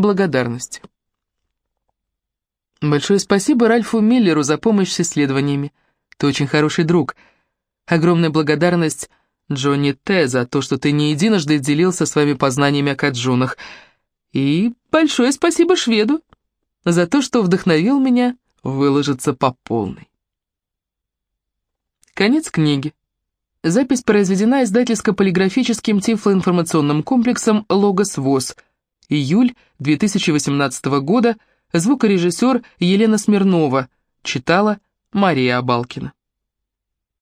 Благодарность. Большое спасибо Ральфу Миллеру за помощь с исследованиями. Ты очень хороший друг. Огромная благодарность Джонни Т. за то, что ты не единожды делился своими познаниями о каджунах. И большое спасибо шведу за то, что вдохновил меня выложиться по полной. Конец книги. Запись произведена издательско-полиграфическим тифлоинформационным комплексом «Логос ВОЗ». Июль 2018 года. Звукорежиссер Елена Смирнова. Читала Мария Абалкина.